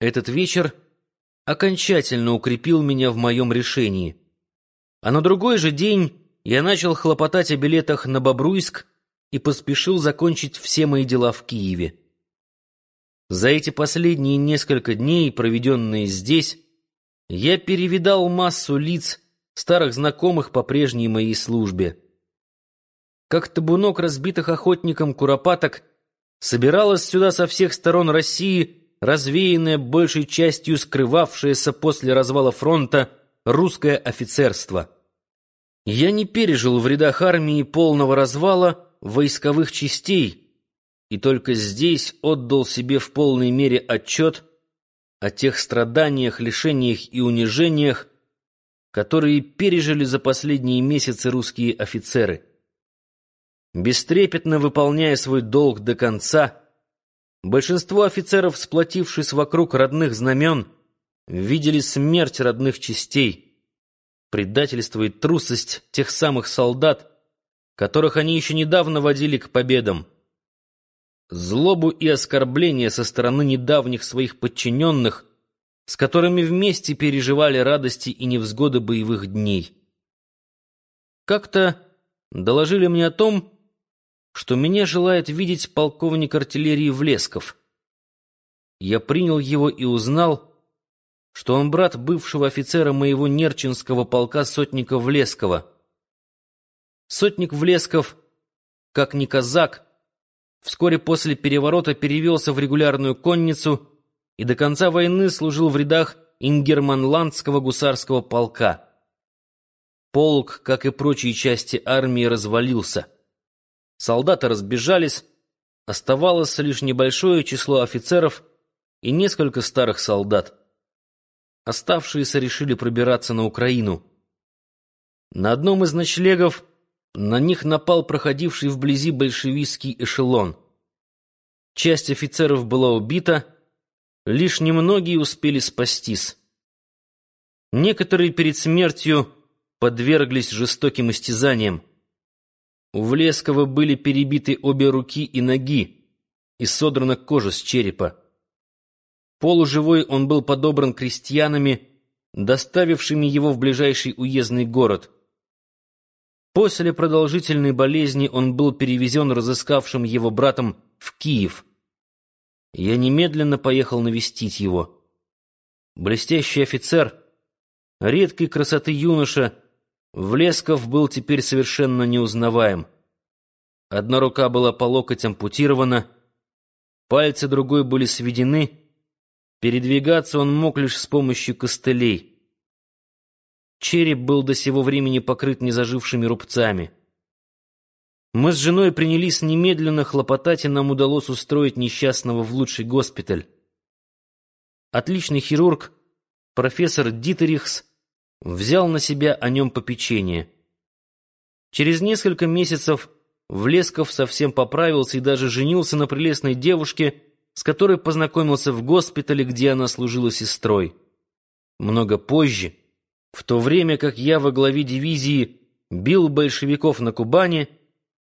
Этот вечер окончательно укрепил меня в моем решении. А на другой же день я начал хлопотать о билетах на Бобруйск и поспешил закончить все мои дела в Киеве. За эти последние несколько дней, проведенные здесь, я перевидал массу лиц, старых знакомых по прежней моей службе. Как табунок разбитых охотником куропаток собиралась сюда со всех сторон России развеянное большей частью скрывавшееся после развала фронта русское офицерство. Я не пережил в рядах армии полного развала войсковых частей и только здесь отдал себе в полной мере отчет о тех страданиях, лишениях и унижениях, которые пережили за последние месяцы русские офицеры. Бестрепетно выполняя свой долг до конца, Большинство офицеров, сплотившись вокруг родных знамен, видели смерть родных частей, предательство и трусость тех самых солдат, которых они еще недавно водили к победам, злобу и оскорбления со стороны недавних своих подчиненных, с которыми вместе переживали радости и невзгоды боевых дней. Как-то доложили мне о том, что меня желает видеть полковник артиллерии Влесков. Я принял его и узнал, что он брат бывшего офицера моего Нерчинского полка сотника Влескова. Сотник Влесков, как ни казак, вскоре после переворота перевелся в регулярную конницу и до конца войны служил в рядах Ингерманландского гусарского полка. Полк, как и прочие части армии, развалился. Солдаты разбежались, оставалось лишь небольшое число офицеров и несколько старых солдат. Оставшиеся решили пробираться на Украину. На одном из ночлегов на них напал проходивший вблизи большевистский эшелон. Часть офицеров была убита, лишь немногие успели спастись. Некоторые перед смертью подверглись жестоким истязаниям. У Влескова были перебиты обе руки и ноги и содрана кожа с черепа. Полуживой он был подобран крестьянами, доставившими его в ближайший уездный город. После продолжительной болезни он был перевезен разыскавшим его братом в Киев. Я немедленно поехал навестить его. Блестящий офицер, редкой красоты юноша — Влесков был теперь совершенно неузнаваем. Одна рука была по локоть ампутирована, пальцы другой были сведены, передвигаться он мог лишь с помощью костылей. Череп был до сего времени покрыт незажившими рубцами. Мы с женой принялись немедленно хлопотать, и нам удалось устроить несчастного в лучший госпиталь. Отличный хирург, профессор Дитерихс, взял на себя о нем попечение. Через несколько месяцев Влесков совсем поправился и даже женился на прелестной девушке, с которой познакомился в госпитале, где она служила сестрой. Много позже, в то время как я во главе дивизии бил большевиков на Кубани,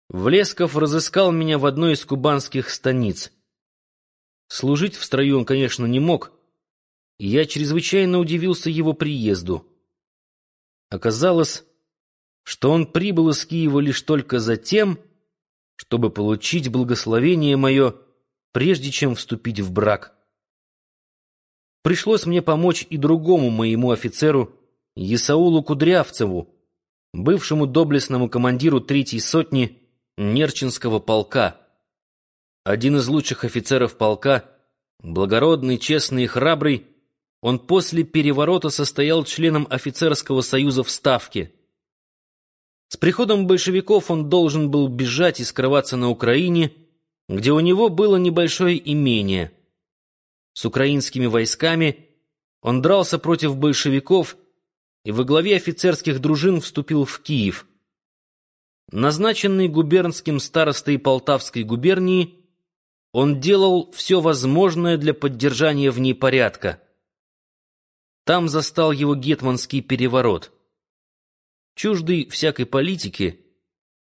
Влесков разыскал меня в одной из кубанских станиц. Служить в строю он, конечно, не мог, и я чрезвычайно удивился его приезду. Оказалось, что он прибыл из Киева лишь только за тем, чтобы получить благословение мое, прежде чем вступить в брак. Пришлось мне помочь и другому моему офицеру, Исаулу Кудрявцеву, бывшему доблестному командиру третьей сотни Нерчинского полка. Один из лучших офицеров полка, благородный, честный и храбрый, он после переворота состоял членом офицерского союза в Ставке. С приходом большевиков он должен был бежать и скрываться на Украине, где у него было небольшое имение. С украинскими войсками он дрался против большевиков и во главе офицерских дружин вступил в Киев. Назначенный губернским старостой Полтавской губернии, он делал все возможное для поддержания в ней порядка. Там застал его гетманский переворот. Чуждый всякой политики,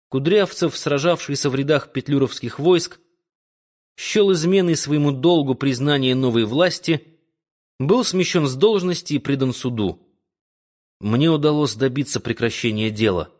Кудрявцев, сражавшийся в рядах петлюровских войск, счел изменой своему долгу признание новой власти был смещен с должности и предан суду. Мне удалось добиться прекращения дела.